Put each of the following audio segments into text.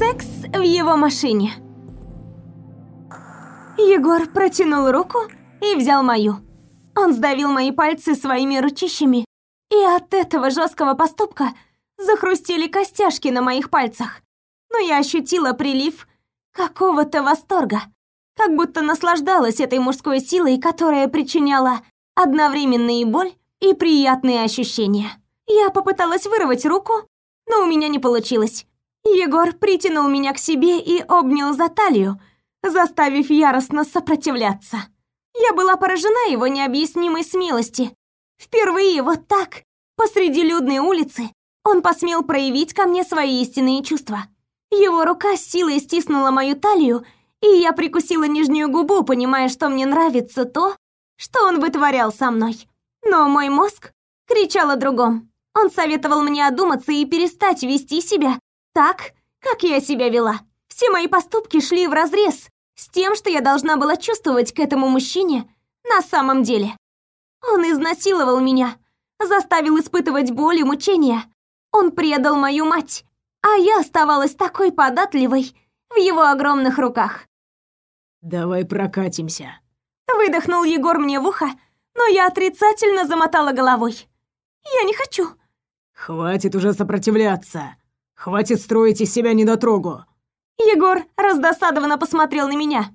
Секс в его машине. Егор протянул руку и взял мою. Он сдавил мои пальцы своими ручищами, и от этого жесткого поступка захрустели костяшки на моих пальцах. Но я ощутила прилив какого-то восторга, как будто наслаждалась этой мужской силой, которая причиняла одновременно и боль, и приятные ощущения. Я попыталась вырвать руку, но у меня не получилось. Егор притянул меня к себе и обнял за талию, заставив яростно сопротивляться. Я была поражена его необъяснимой смелости. Впервые вот так, посреди людной улицы, он посмел проявить ко мне свои истинные чувства. Его рука с силой стиснула мою талию, и я прикусила нижнюю губу, понимая, что мне нравится то, что он вытворял со мной. Но мой мозг кричал о другом. Он советовал мне одуматься и перестать вести себя так, как я себя вела. Все мои поступки шли вразрез с тем, что я должна была чувствовать к этому мужчине на самом деле. Он изнасиловал меня, заставил испытывать боль и мучения. Он предал мою мать, а я оставалась такой податливой в его огромных руках. «Давай прокатимся», — выдохнул Егор мне в ухо, но я отрицательно замотала головой. «Я не хочу». «Хватит уже сопротивляться. Хватит строить из себя недотрогу. Егор раздосадованно посмотрел на меня.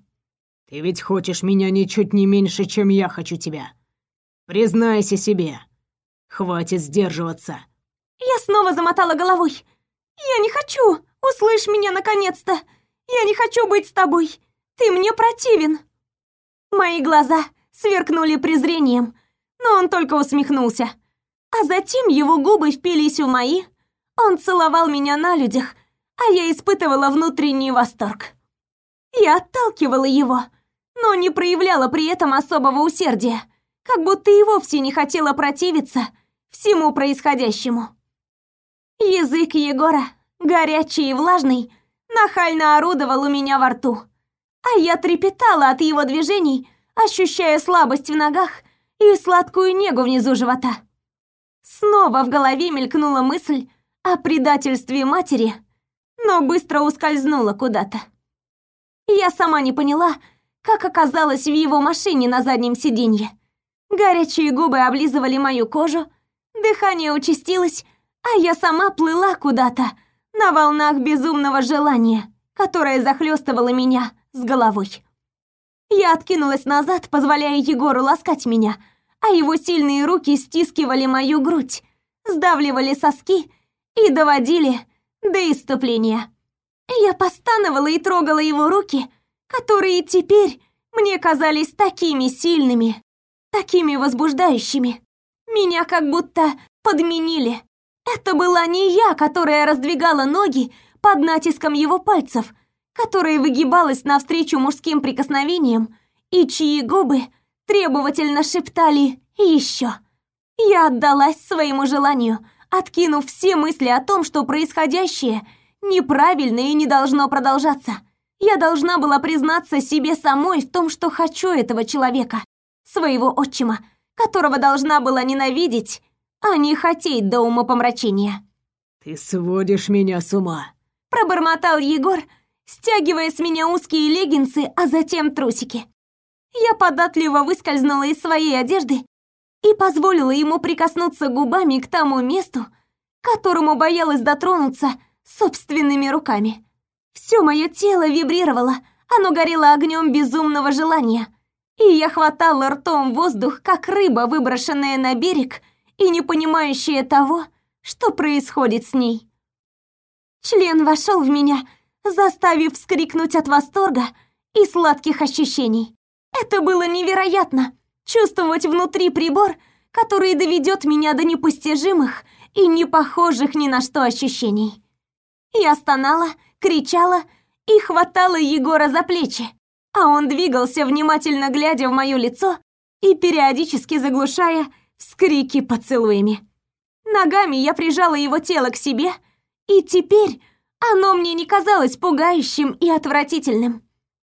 Ты ведь хочешь меня ничуть не меньше, чем я хочу тебя. Признайся себе. Хватит сдерживаться. Я снова замотала головой. Я не хочу. Услышь меня наконец-то. Я не хочу быть с тобой. Ты мне противен. Мои глаза сверкнули презрением, но он только усмехнулся. А затем его губы впились в мои, он целовал меня на людях, а я испытывала внутренний восторг. Я отталкивала его, но не проявляла при этом особого усердия, как будто и вовсе не хотела противиться всему происходящему. Язык Егора, горячий и влажный, нахально орудовал у меня во рту, а я трепетала от его движений, ощущая слабость в ногах и сладкую негу внизу живота. Снова в голове мелькнула мысль, о предательстве матери, но быстро ускользнула куда-то. Я сама не поняла, как оказалась в его машине на заднем сиденье. Горячие губы облизывали мою кожу, дыхание участилось, а я сама плыла куда-то на волнах безумного желания, которое захлестывало меня с головой. Я откинулась назад, позволяя Егору ласкать меня, а его сильные руки стискивали мою грудь, сдавливали соски и доводили до иступления. Я постановала и трогала его руки, которые теперь мне казались такими сильными, такими возбуждающими. Меня как будто подменили. Это была не я, которая раздвигала ноги под натиском его пальцев, которая выгибалась навстречу мужским прикосновениям и чьи губы требовательно шептали «еще». Я отдалась своему желанию – откинув все мысли о том, что происходящее неправильно и не должно продолжаться. Я должна была признаться себе самой в том, что хочу этого человека, своего отчима, которого должна была ненавидеть, а не хотеть до умопомрачения. «Ты сводишь меня с ума», – пробормотал Егор, стягивая с меня узкие леггинсы, а затем трусики. Я податливо выскользнула из своей одежды и позволила ему прикоснуться губами к тому месту, которому боялась дотронуться собственными руками. Все мое тело вибрировало, оно горело огнем безумного желания, и я хватала ртом воздух, как рыба, выброшенная на берег и не понимающая того, что происходит с ней. Член вошел в меня, заставив вскрикнуть от восторга и сладких ощущений. Это было невероятно чувствовать внутри прибор, который доведет меня до непостижимых и не похожих ни на что ощущений. Я стонала, кричала и хватала Егора за плечи, а он двигался, внимательно глядя в мое лицо и периодически заглушая вскрики поцелуями. Ногами я прижала его тело к себе, и теперь оно мне не казалось пугающим и отвратительным.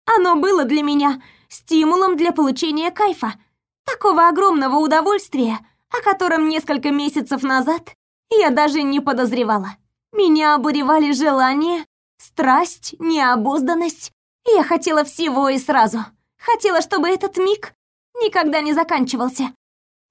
Оно было для меня стимулом для получения кайфа, Такого огромного удовольствия, о котором несколько месяцев назад я даже не подозревала. Меня обуревали желание, страсть, необузданность. Я хотела всего и сразу. Хотела, чтобы этот миг никогда не заканчивался.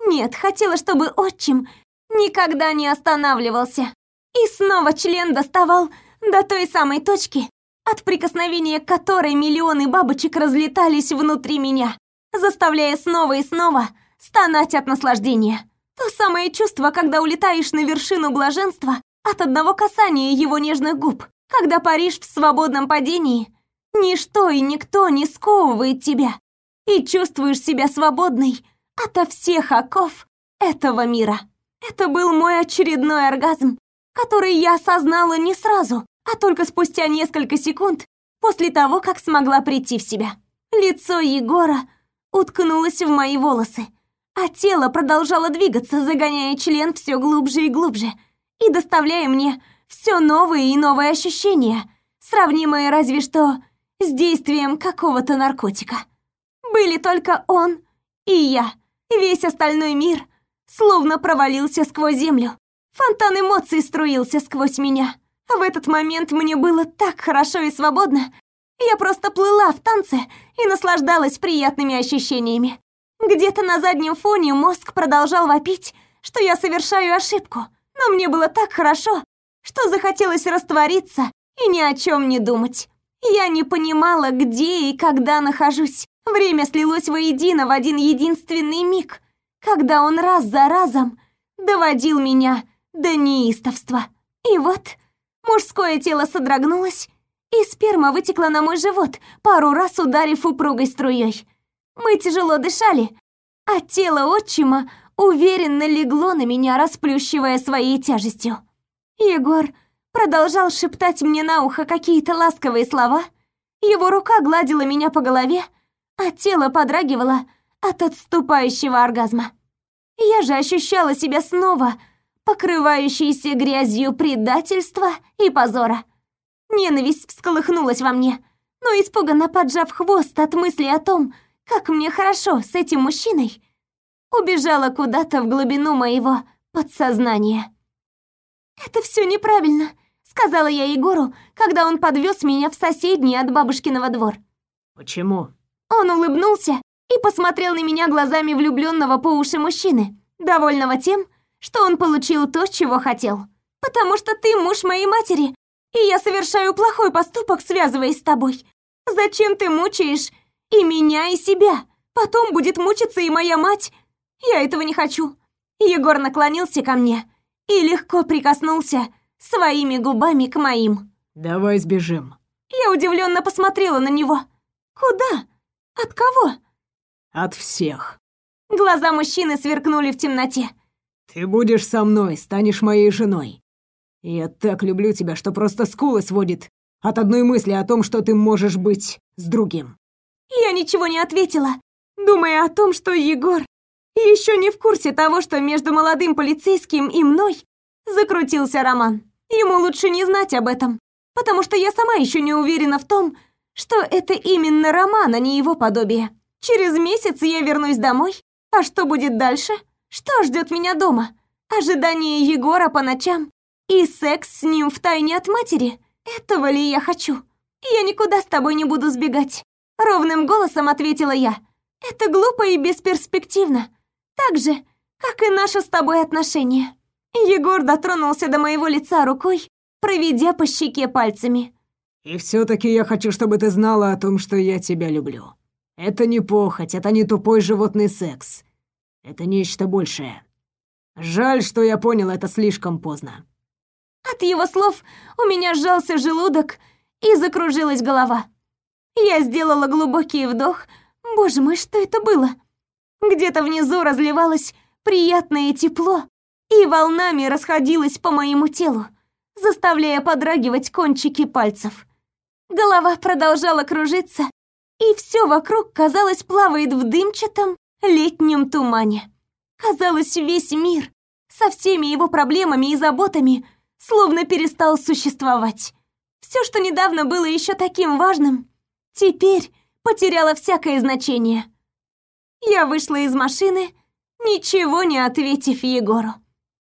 Нет, хотела, чтобы отчим никогда не останавливался. И снова член доставал до той самой точки, от прикосновения которой миллионы бабочек разлетались внутри меня, заставляя снова и снова стонать от наслаждения. То самое чувство, когда улетаешь на вершину блаженства от одного касания его нежных губ, когда паришь в свободном падении, ничто и никто не сковывает тебя, и чувствуешь себя свободной ото всех оков этого мира. Это был мой очередной оргазм, который я осознала не сразу, а только спустя несколько секунд после того, как смогла прийти в себя. Лицо Егора уткнулось в мои волосы, а тело продолжало двигаться, загоняя член все глубже и глубже и доставляя мне все новые и новые ощущения, сравнимые разве что с действием какого-то наркотика. Были только он и я. Весь остальной мир словно провалился сквозь землю. Фонтан эмоций струился сквозь меня. В этот момент мне было так хорошо и свободно. Я просто плыла в танце и наслаждалась приятными ощущениями. Где-то на заднем фоне мозг продолжал вопить, что я совершаю ошибку. Но мне было так хорошо, что захотелось раствориться и ни о чем не думать. Я не понимала, где и когда нахожусь. Время слилось воедино в один единственный миг, когда он раз за разом доводил меня до неистовства. И вот Мужское тело содрогнулось, и сперма вытекла на мой живот, пару раз ударив упругой струей. Мы тяжело дышали, а тело отчима уверенно легло на меня, расплющивая своей тяжестью. Егор продолжал шептать мне на ухо какие-то ласковые слова, его рука гладила меня по голове, а тело подрагивало от отступающего оргазма. Я же ощущала себя снова покрывающейся грязью предательства и позора. Ненависть всколыхнулась во мне, но испуганно поджав хвост от мысли о том, как мне хорошо с этим мужчиной, убежала куда-то в глубину моего подсознания. «Это все неправильно», — сказала я Егору, когда он подвез меня в соседний от бабушкиного двор. «Почему?» Он улыбнулся и посмотрел на меня глазами влюбленного по уши мужчины, довольного тем, что он получил то, чего хотел. Потому что ты муж моей матери, и я совершаю плохой поступок, связываясь с тобой. Зачем ты мучаешь и меня, и себя? Потом будет мучиться и моя мать. Я этого не хочу. Егор наклонился ко мне и легко прикоснулся своими губами к моим. Давай сбежим. Я удивленно посмотрела на него. Куда? От кого? От всех. Глаза мужчины сверкнули в темноте. Ты будешь со мной, станешь моей женой. Я так люблю тебя, что просто скулы сводит от одной мысли о том, что ты можешь быть с другим. Я ничего не ответила, думая о том, что Егор еще не в курсе того, что между молодым полицейским и мной закрутился роман. Ему лучше не знать об этом, потому что я сама еще не уверена в том, что это именно роман, а не его подобие. Через месяц я вернусь домой, а что будет дальше? Что ждет меня дома? Ожидание Егора по ночам и секс с ним втайне от матери? Этого ли я хочу? Я никуда с тобой не буду сбегать. Ровным голосом ответила я. Это глупо и бесперспективно. Так же, как и наши с тобой отношения. Егор дотронулся до моего лица рукой, проведя по щеке пальцами. И все таки я хочу, чтобы ты знала о том, что я тебя люблю. Это не похоть, это не тупой животный секс. Это нечто большее. Жаль, что я понял это слишком поздно. От его слов у меня сжался желудок и закружилась голова. Я сделала глубокий вдох. Боже мой, что это было? Где-то внизу разливалось приятное тепло и волнами расходилось по моему телу, заставляя подрагивать кончики пальцев. Голова продолжала кружиться, и все вокруг, казалось, плавает в дымчатом, летнем тумане. Казалось, весь мир со всеми его проблемами и заботами словно перестал существовать. Все, что недавно было еще таким важным, теперь потеряло всякое значение. Я вышла из машины, ничего не ответив Егору.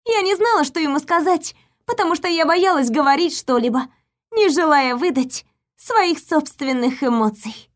Я не знала, что ему сказать, потому что я боялась говорить что-либо. не желая выдать своих собственных эмоций.